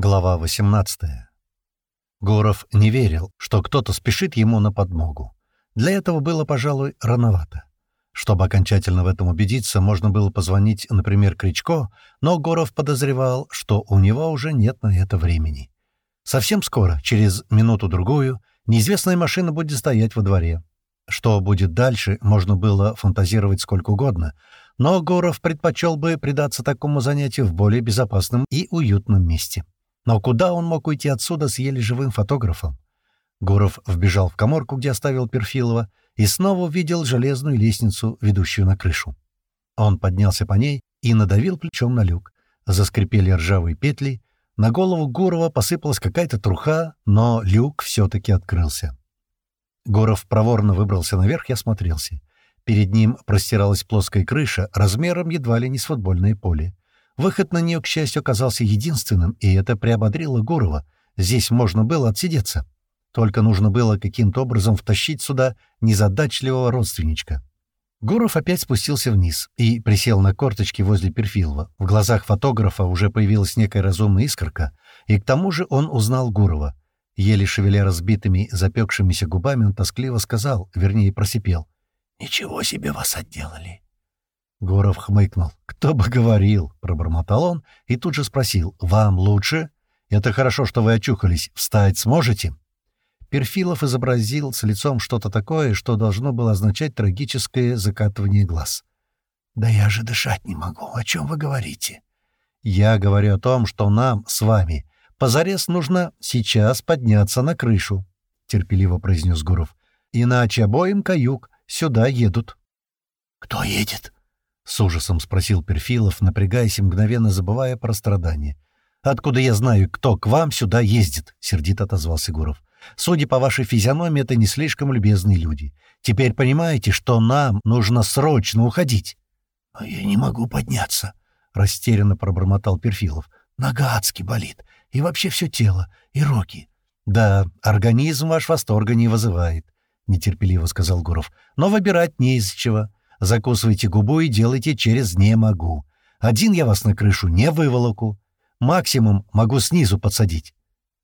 Глава 18. Гуров не верил, что кто-то спешит ему на подмогу. Для этого было, пожалуй, рановато. Чтобы окончательно в этом убедиться, можно было позвонить, например, Кричко, но Гуров подозревал, что у него уже нет на это времени. Совсем скоро, через минуту-другую, неизвестная машина будет стоять во дворе. Что будет дальше, можно было фантазировать сколько угодно, но Гуров предпочел бы предаться такому занятию в более безопасном и уютном месте. Но куда он мог уйти отсюда с еле живым фотографом? Гуров вбежал в коморку, где оставил Перфилова, и снова увидел железную лестницу, ведущую на крышу. Он поднялся по ней и надавил плечом на люк. Заскрипели ржавые петли, на голову Гурова посыпалась какая-то труха, но люк все-таки открылся. Гуров проворно выбрался наверх и осмотрелся. Перед ним простиралась плоская крыша, размером едва ли не с футбольное поле. Выход на нее, к счастью, оказался единственным, и это приободрило Гурова. Здесь можно было отсидеться. Только нужно было каким-то образом втащить сюда незадачливого родственничка. Гуров опять спустился вниз и присел на корточки возле Перфилова. В глазах фотографа уже появилась некая разумная искорка, и к тому же он узнал Гурова. Еле шевеля разбитыми, запекшимися губами, он тоскливо сказал, вернее, просипел. «Ничего себе вас отделали!» Гуров хмыкнул. «Кто бы говорил?» — пробормотал он и тут же спросил. «Вам лучше? Это хорошо, что вы очухались. Встать сможете?» Перфилов изобразил с лицом что-то такое, что должно было означать трагическое закатывание глаз. «Да я же дышать не могу. О чем вы говорите?» «Я говорю о том, что нам с вами позарез нужно сейчас подняться на крышу», — терпеливо произнес Гуров. «Иначе обоим каюк сюда едут». «Кто едет?» — с ужасом спросил Перфилов, напрягаясь и мгновенно забывая про страдания. «Откуда я знаю, кто к вам сюда ездит?» — сердито отозвался Гуров. «Судя по вашей физиономии, это не слишком любезные люди. Теперь понимаете, что нам нужно срочно уходить?» «А я не могу подняться», — растерянно пробормотал Перфилов. «Нога адски болит. И вообще все тело. И руки». «Да, организм ваш восторга не вызывает», — нетерпеливо сказал Гуров. «Но выбирать не из чего. Закусывайте губу и делайте через «не могу». Один я вас на крышу не выволоку. Максимум могу снизу подсадить».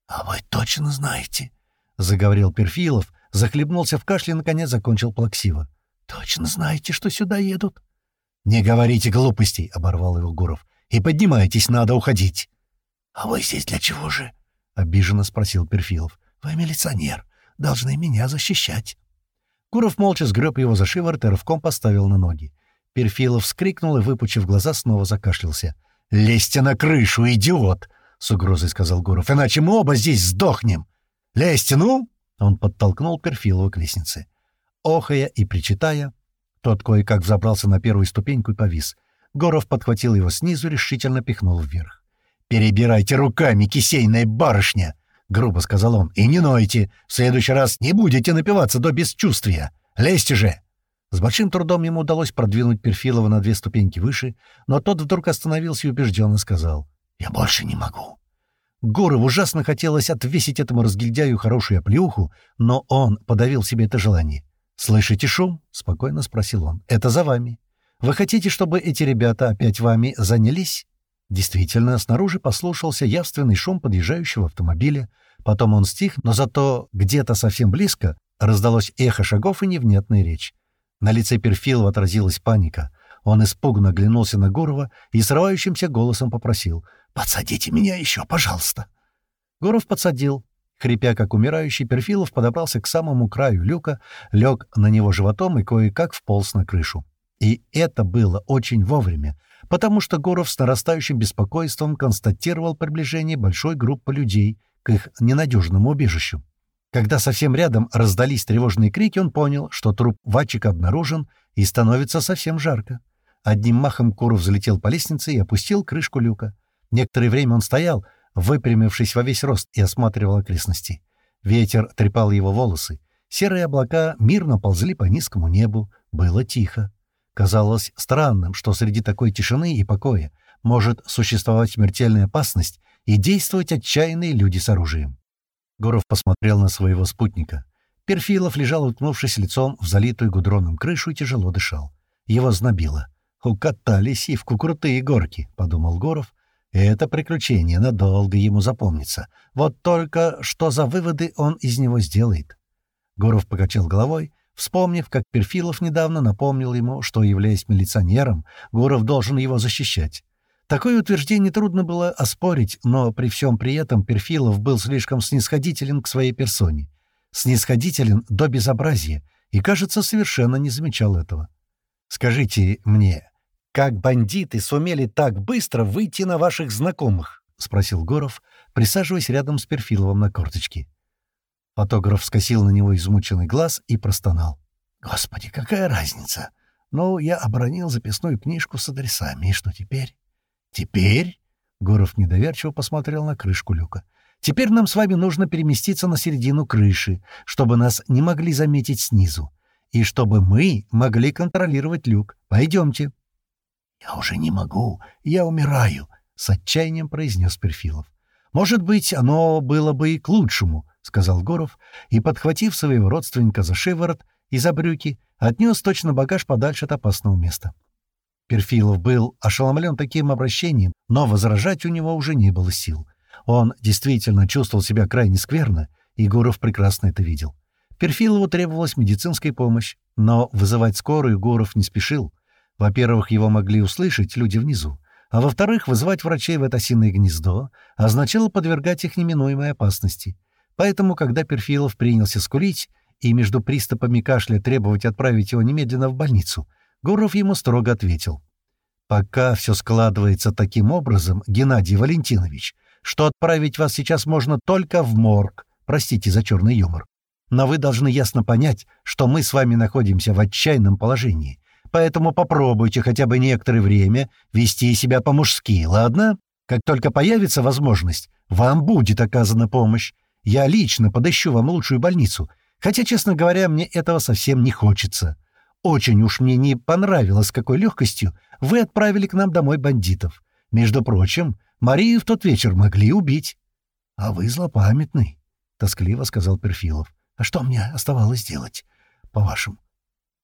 «А вы точно знаете?» — заговорил Перфилов, захлебнулся в кашле и, наконец, закончил плаксиво. «Точно знаете, что сюда едут?» «Не говорите глупостей», — оборвал его Гуров. «И поднимайтесь, надо уходить». «А вы здесь для чего же?» — обиженно спросил Перфилов. «Вы милиционер, должны меня защищать». Гуров молча сгреб его за шиворот и рывком поставил на ноги. Перфилов вскрикнул и, выпучив глаза, снова закашлялся. «Лезьте на крышу, идиот!» — с угрозой сказал Гуров. «Иначе мы оба здесь сдохнем! Лезьте, ну!» Он подтолкнул Перфилова к лестнице. Охая и причитая, тот кое-как взобрался на первую ступеньку и повис. Горов подхватил его снизу решительно пихнул вверх. «Перебирайте руками, кисейная барышня!» — грубо сказал он. «И не нойте! В следующий раз не будете напиваться до бесчувствия! Лезьте же!» С большим трудом ему удалось продвинуть Перфилова на две ступеньки выше, но тот вдруг остановился и убежденно сказал. «Я больше не могу». Гуров ужасно хотелось отвесить этому разгильдяю хорошую оплеуху, но он подавил себе это желание. «Слышите шум?» — спокойно спросил он. «Это за вами. Вы хотите, чтобы эти ребята опять вами занялись?» Действительно, снаружи послушался явственный шум подъезжающего автомобиля. Потом он стих, но зато где-то совсем близко раздалось эхо шагов и невнятная речь. На лице Перфилова отразилась паника. Он испуганно оглянулся на Гурова и срывающимся голосом попросил «Подсадите меня еще, пожалуйста». Гуров подсадил. Хрипя, как умирающий, Перфилов подобрался к самому краю люка, лег на него животом и кое-как вполз на крышу. И это было очень вовремя, потому что Гуров с нарастающим беспокойством констатировал приближение большой группы людей к их ненадежному убежищу. Когда совсем рядом раздались тревожные крики, он понял, что труп Вачика обнаружен и становится совсем жарко. Одним махом Куров взлетел по лестнице и опустил крышку люка. Некоторое время он стоял, выпрямившись во весь рост, и осматривал окрестности. Ветер трепал его волосы. Серые облака мирно ползли по низкому небу. Было тихо. Казалось странным, что среди такой тишины и покоя может существовать смертельная опасность и действовать отчаянные люди с оружием. Гуров посмотрел на своего спутника. Перфилов лежал, уткнувшись лицом в залитую гудроном крышу и тяжело дышал. Его знобило. «Укатали сивку крутые горки», — подумал Горов, Это приключение надолго ему запомнится. Вот только что за выводы он из него сделает. Гуров покачал головой, вспомнив, как Перфилов недавно напомнил ему, что, являясь милиционером, Гуров должен его защищать. Такое утверждение трудно было оспорить, но при всем при этом Перфилов был слишком снисходителен к своей персоне. Снисходителен до безобразия, и, кажется, совершенно не замечал этого. «Скажите мне, как бандиты сумели так быстро выйти на ваших знакомых?» — спросил Горов, присаживаясь рядом с Перфиловым на корточке. Фотограф скосил на него измученный глаз и простонал. «Господи, какая разница? Ну, я обронил записную книжку с адресами, и что теперь?» «Теперь?» — Гуров недоверчиво посмотрел на крышку люка. «Теперь нам с вами нужно переместиться на середину крыши, чтобы нас не могли заметить снизу, и чтобы мы могли контролировать люк. Пойдемте». «Я уже не могу, я умираю», — с отчаянием произнес Перфилов. «Может быть, оно было бы и к лучшему», — сказал Горов, и, подхватив своего родственника за шиворот и за брюки, отнес точно багаж подальше от опасного места. Перфилов был ошеломлен таким обращением, но возражать у него уже не было сил. Он действительно чувствовал себя крайне скверно, и Гуров прекрасно это видел. Перфилову требовалась медицинская помощь, но вызывать скорую Гуров не спешил. Во-первых, его могли услышать люди внизу, а во-вторых, вызывать врачей в это осиное гнездо означало подвергать их неминуемой опасности. Поэтому, когда Перфилов принялся скулить и между приступами кашля требовать отправить его немедленно в больницу — Гуров ему строго ответил. «Пока все складывается таким образом, Геннадий Валентинович, что отправить вас сейчас можно только в морг. Простите за черный юмор. Но вы должны ясно понять, что мы с вами находимся в отчаянном положении. Поэтому попробуйте хотя бы некоторое время вести себя по-мужски, ладно? Как только появится возможность, вам будет оказана помощь. Я лично подыщу вам лучшую больницу, хотя, честно говоря, мне этого совсем не хочется. Очень уж мне не понравилось, какой легкостью вы отправили к нам домой бандитов. Между прочим, Марию в тот вечер могли убить. — А вы злопамятный, — тоскливо сказал Перфилов. — А что мне оставалось делать, по-вашему?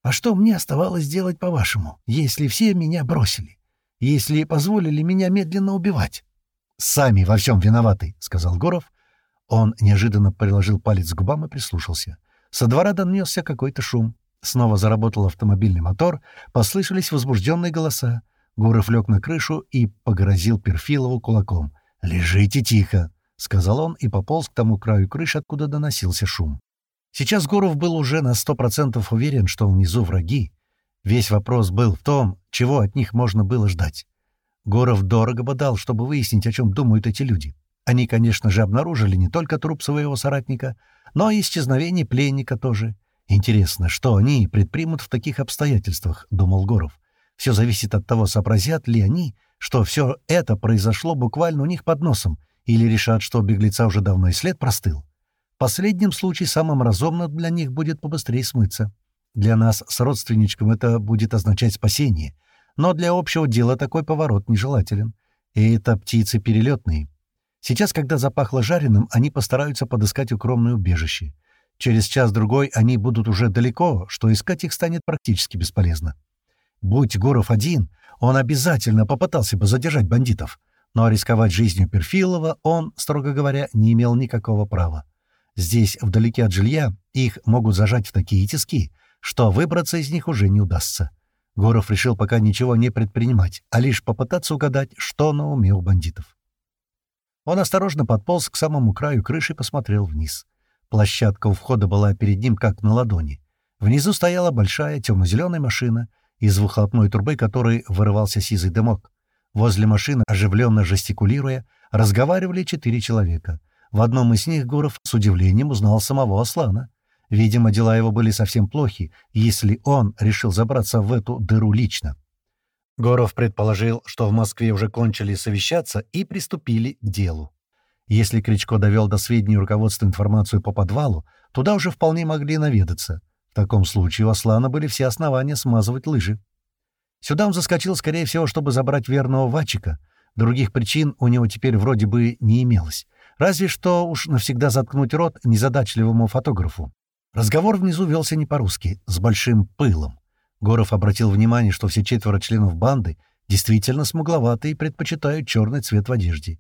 А что мне оставалось делать, по-вашему, если все меня бросили? Если позволили меня медленно убивать? — Сами во всем виноваты, — сказал Горов. Он неожиданно приложил палец к губам и прислушался. Со двора донесся какой-то шум. Снова заработал автомобильный мотор, послышались возбужденные голоса. Гуров лег на крышу и погрозил Перфилову кулаком. «Лежите тихо!» — сказал он и пополз к тому краю крыши, откуда доносился шум. Сейчас Гуров был уже на сто процентов уверен, что внизу враги. Весь вопрос был в том, чего от них можно было ждать. Гуров дорого бы дал, чтобы выяснить, о чем думают эти люди. Они, конечно же, обнаружили не только труп своего соратника, но и исчезновение пленника тоже — «Интересно, что они предпримут в таких обстоятельствах?» — думал Горов. «Все зависит от того, сообразят ли они, что все это произошло буквально у них под носом, или решат, что беглеца уже давно и след простыл. В последнем случае самым разумным для них будет побыстрее смыться. Для нас с родственничком это будет означать спасение, но для общего дела такой поворот нежелателен. И это птицы перелетные. Сейчас, когда запахло жареным, они постараются подыскать укромное убежище. Через час-другой они будут уже далеко, что искать их станет практически бесполезно. Будь Гуров один, он обязательно попытался бы задержать бандитов, но рисковать жизнью Перфилова он, строго говоря, не имел никакого права. Здесь, вдалеке от жилья, их могут зажать в такие тиски, что выбраться из них уже не удастся. Гуров решил пока ничего не предпринимать, а лишь попытаться угадать, что на уме у бандитов. Он осторожно подполз к самому краю крыши и посмотрел вниз. Площадка у входа была перед ним как на ладони. Внизу стояла большая темно-зеленая машина, из выхлопной трубы которой вырывался сизый дымок. Возле машины, оживленно жестикулируя, разговаривали четыре человека. В одном из них Гуров с удивлением узнал самого Аслана. Видимо, дела его были совсем плохи, если он решил забраться в эту дыру лично. Горов предположил, что в Москве уже кончили совещаться и приступили к делу. Если Кричко довел до сведения руководства информацию по подвалу, туда уже вполне могли наведаться. В таком случае у Аслана были все основания смазывать лыжи. Сюда он заскочил, скорее всего, чтобы забрать верного Вачика. Других причин у него теперь вроде бы не имелось. Разве что уж навсегда заткнуть рот незадачливому фотографу. Разговор внизу велся не по-русски, с большим пылом. Горов обратил внимание, что все четверо членов банды действительно смугловатые и предпочитают черный цвет в одежде.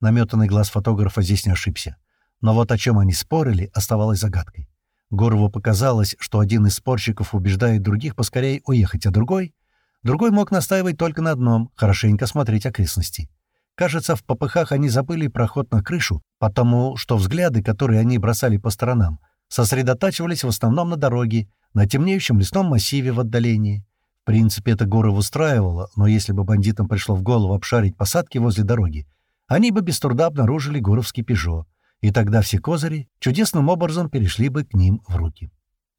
Наметанный глаз фотографа здесь не ошибся. Но вот о чем они спорили, оставалось загадкой. Горову показалось, что один из спорщиков убеждает других поскорее уехать, а другой... Другой мог настаивать только на одном — хорошенько смотреть окрестности. Кажется, в попыхах они забыли проход на крышу, потому что взгляды, которые они бросали по сторонам, сосредотачивались в основном на дороге, на темнеющем лесном массиве в отдалении. В принципе, это горы устраивало, но если бы бандитам пришло в голову обшарить посадки возле дороги, они бы без труда обнаружили горовский «Пежо», и тогда все козыри чудесным образом перешли бы к ним в руки.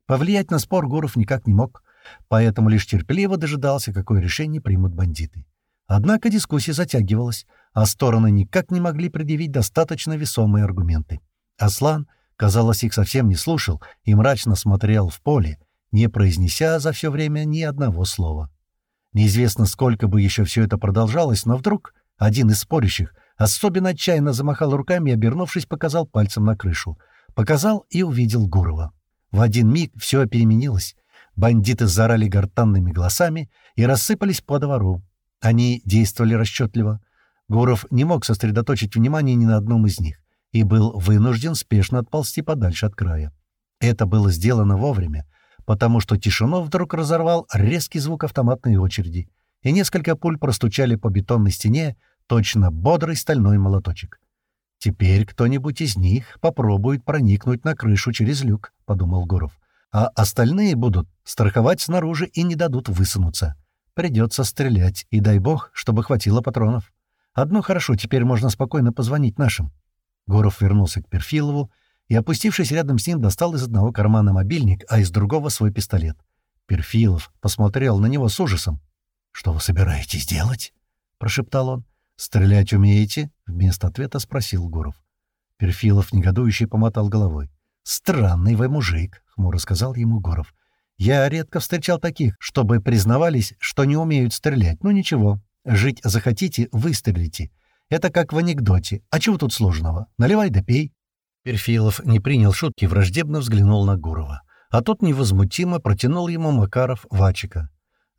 Повлиять на спор Гуров никак не мог, поэтому лишь терпеливо дожидался, какое решение примут бандиты. Однако дискуссия затягивалась, а стороны никак не могли предъявить достаточно весомые аргументы. Аслан, казалось, их совсем не слушал и мрачно смотрел в поле, не произнеся за все время ни одного слова. Неизвестно, сколько бы еще все это продолжалось, но вдруг один из спорящих особенно отчаянно замахал руками и, обернувшись, показал пальцем на крышу. Показал и увидел Гурова. В один миг все переменилось. Бандиты заорали гортанными голосами и рассыпались по двору. Они действовали расчетливо. Гуров не мог сосредоточить внимание ни на одном из них и был вынужден спешно отползти подальше от края. Это было сделано вовремя, потому что тишину вдруг разорвал резкий звук автоматной очереди, и несколько пуль простучали по бетонной стене, точно бодрый стальной молоточек. «Теперь кто-нибудь из них попробует проникнуть на крышу через люк», — подумал Гуров. «А остальные будут страховать снаружи и не дадут высунуться. Придется стрелять, и дай бог, чтобы хватило патронов. Одно хорошо, теперь можно спокойно позвонить нашим». Гуров вернулся к Перфилову и, опустившись рядом с ним, достал из одного кармана мобильник, а из другого свой пистолет. Перфилов посмотрел на него с ужасом. «Что вы собираетесь делать?» — прошептал он. «Стрелять умеете?» — вместо ответа спросил Гуров. Перфилов негодующе помотал головой. «Странный вы мужик», — хмуро сказал ему Гуров. «Я редко встречал таких, чтобы признавались, что не умеют стрелять. Ну ничего, жить захотите — выстрелите. Это как в анекдоте. А чего тут сложного? Наливай да пей». Перфилов не принял шутки, враждебно взглянул на Гурова. А тот невозмутимо протянул ему Макаров Вачика.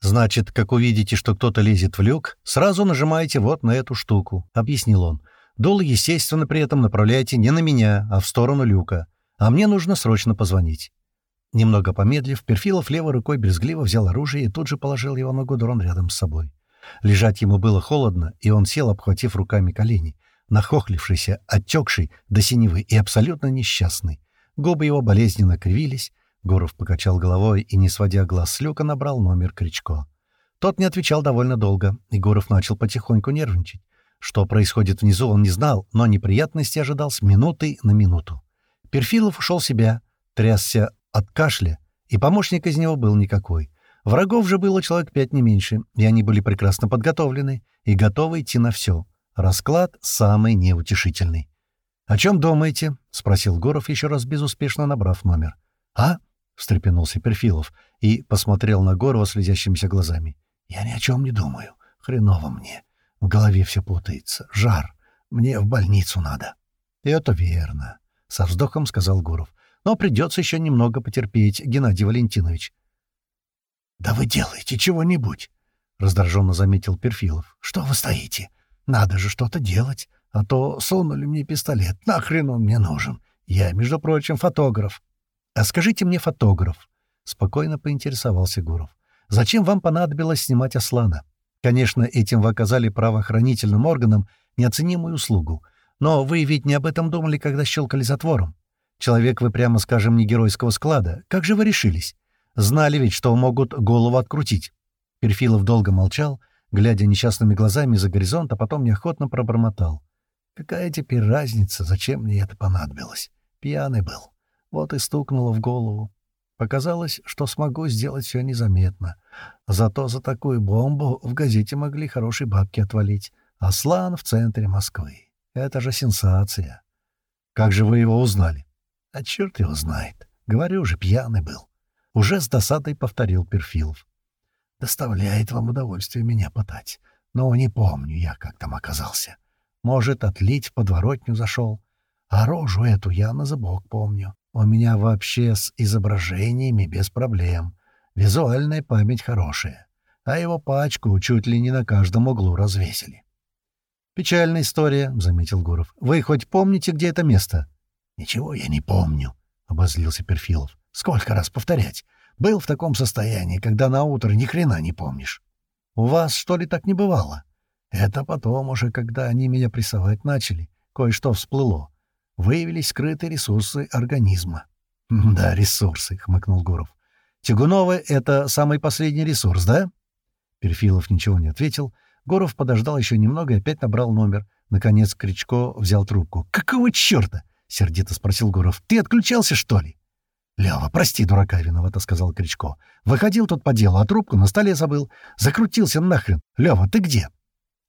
«Значит, как увидите, что кто-то лезет в люк, сразу нажимаете вот на эту штуку», — объяснил он. «Дул, естественно, при этом направляйте не на меня, а в сторону люка. А мне нужно срочно позвонить». Немного помедлив, Перфилов левой рукой брезгливо взял оружие и тут же положил его на гудрон рядом с собой. Лежать ему было холодно, и он сел, обхватив руками колени, нахохлившийся, отекший до синевы и абсолютно несчастный. Губы его болезненно кривились, Гуров покачал головой и, не сводя глаз с люка, набрал номер Кричко. Тот не отвечал довольно долго, и Гуров начал потихоньку нервничать. Что происходит внизу, он не знал, но неприятности ожидал с минуты на минуту. Перфилов ушел в себя, трясся от кашля, и помощник из него был никакой. Врагов же было человек пять не меньше, и они были прекрасно подготовлены и готовы идти на все. Расклад самый неутешительный. «О чем думаете?» — спросил Гуров, еще раз безуспешно набрав номер. «А?» — встрепенулся Перфилов и посмотрел на Горова слезящимися глазами. «Я ни о чем не думаю. Хреново мне. В голове все путается. Жар. Мне в больницу надо». «Это верно», — со вздохом сказал Гуров. «Но придется еще немного потерпеть, Геннадий Валентинович». «Да вы делаете чего-нибудь», — раздраженно заметил Перфилов. «Что вы стоите? Надо же что-то делать, а то сунули мне пистолет. Нахрен он мне нужен? Я, между прочим, фотограф». «А скажите мне, фотограф», — спокойно поинтересовался Гуров, «зачем вам понадобилось снимать Аслана? Конечно, этим вы оказали правоохранительным органам неоценимую услугу, но вы ведь не об этом думали, когда щелкали затвором. Человек вы, прямо скажем, не геройского склада. Как же вы решились? Знали ведь, что могут голову открутить». Перфилов долго молчал, глядя несчастными глазами за горизонт, а потом неохотно пробормотал. «Какая теперь разница, зачем мне это понадобилось? Пьяный был». Вот и стукнуло в голову. Показалось, что смогу сделать все незаметно. Зато за такую бомбу в газете могли хорошие бабки отвалить. Аслан в центре Москвы. Это же сенсация. Как же вы его узнали? А черт его знает. Говорю же, пьяный был. Уже с досадой повторил Перфилов. Доставляет вам удовольствие меня пытать. Но не помню я, как там оказался. Может, отлить в подворотню зашел. А рожу эту я на зубок помню. У меня вообще с изображениями без проблем. Визуальная память хорошая. а его пачку чуть ли не на каждом углу развесили. «Печальная история», — заметил Гуров. «Вы хоть помните, где это место?» «Ничего я не помню», — обозлился Перфилов. «Сколько раз повторять? Был в таком состоянии, когда на утро ни хрена не помнишь. У вас, что ли, так не бывало? Это потом уже, когда они меня прессовать начали, кое-что всплыло. Выявились скрытые ресурсы организма. «Да, ресурсы», — хмыкнул Гуров. «Тягуновы — это самый последний ресурс, да?» Перфилов ничего не ответил. Гуров подождал еще немного и опять набрал номер. Наконец Кричко взял трубку. «Какого черта?» — сердито спросил Гуров. «Ты отключался, что ли?» «Лёва, прости, дурака виновата», — сказал Кричко. «Выходил тут по делу, а трубку на столе забыл. Закрутился нахрен. Лёва, ты где?»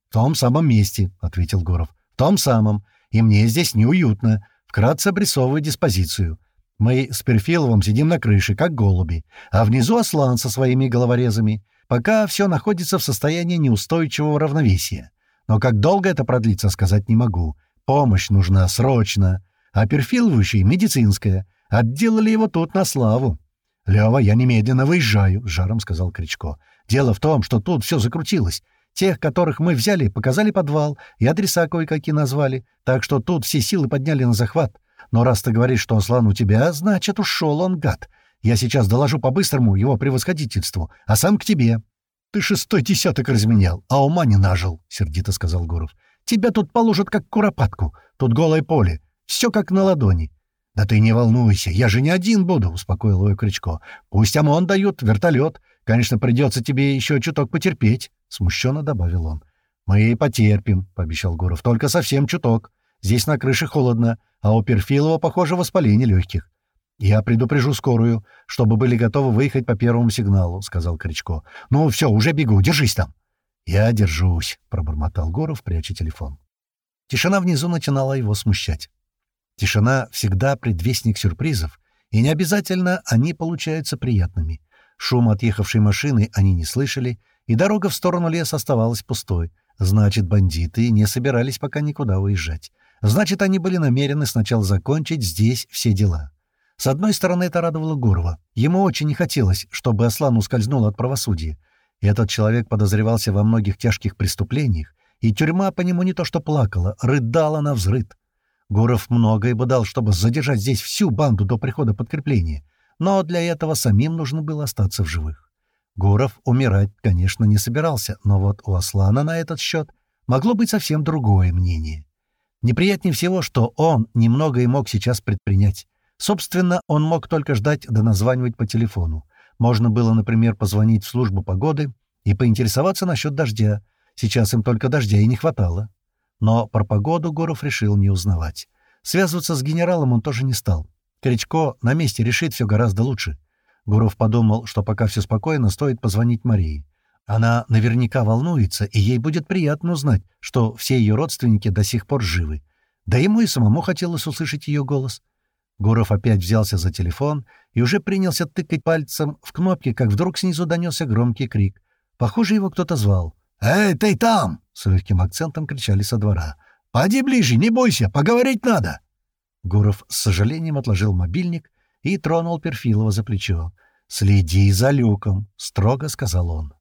«В том самом месте», — ответил Гуров. «В том самом. И мне здесь неуютно. Вкратце обрисовываю диспозицию. Мы с Перфиловым сидим на крыше, как голуби, а внизу Аслан со своими головорезами. Пока все находится в состоянии неустойчивого равновесия. Но как долго это продлится, сказать не могу. Помощь нужна срочно. А и медицинская. Отделали его тут на славу. «Лёва, я немедленно выезжаю», — жаром сказал Кричко. «Дело в том, что тут все закрутилось. Тех, которых мы взяли, показали подвал, и адреса кое-какие назвали, так что тут все силы подняли на захват. Но раз ты говоришь, что Аслан у тебя, значит, ушел он, гад. Я сейчас доложу по-быстрому его превосходительству, а сам к тебе». «Ты шестой десяток разменял, а ума не нажил», — сердито сказал Гуров. «Тебя тут положат как куропатку. Тут голое поле. Все как на ладони. «Да ты не волнуйся, я же не один буду», — успокоил его Кричко. «Пусть ОМОН дают, вертолет. Конечно, придется тебе еще чуток потерпеть», — смущенно добавил он. «Мы потерпим», — пообещал Гуров. «Только совсем чуток. Здесь на крыше холодно, а у Перфилова, похоже, воспаление легких». «Я предупрежу скорую, чтобы были готовы выехать по первому сигналу», — сказал Кричко. «Ну все, уже бегу, держись там». «Я держусь», — пробормотал Гуров, пряча телефон. Тишина внизу начинала его смущать. Тишина всегда предвестник сюрпризов, и не обязательно они получаются приятными. Шум отъехавшей машины они не слышали, и дорога в сторону леса оставалась пустой. Значит, бандиты не собирались пока никуда уезжать. Значит, они были намерены сначала закончить здесь все дела. С одной стороны, это радовало Гурова. Ему очень не хотелось, чтобы Аслан ускользнул от правосудия. Этот человек подозревался во многих тяжких преступлениях, и тюрьма по нему не то что плакала, рыдала на взрыд. Гуров многое бы дал, чтобы задержать здесь всю банду до прихода подкрепления, но для этого самим нужно было остаться в живых. Гуров умирать, конечно, не собирался, но вот у Аслана на этот счет могло быть совсем другое мнение. Неприятнее всего, что он немного и мог сейчас предпринять. Собственно, он мог только ждать да названивать по телефону. Можно было, например, позвонить в службу погоды и поинтересоваться насчет дождя. Сейчас им только дождя и не хватало. Но про погоду Гуров решил не узнавать. Связываться с генералом он тоже не стал. Кричко на месте решит все гораздо лучше. Гуров подумал, что пока все спокойно, стоит позвонить Марии. Она наверняка волнуется, и ей будет приятно узнать, что все ее родственники до сих пор живы. Да ему и самому хотелось услышать ее голос. Гуров опять взялся за телефон и уже принялся тыкать пальцем в кнопки, как вдруг снизу донесся громкий крик. Похоже, его кто-то звал. «Эй, ты там!» — с легким акцентом кричали со двора. «Поди ближе, не бойся, поговорить надо!» Гуров с сожалением отложил мобильник и тронул Перфилова за плечо. «Следи за люком», — строго сказал он.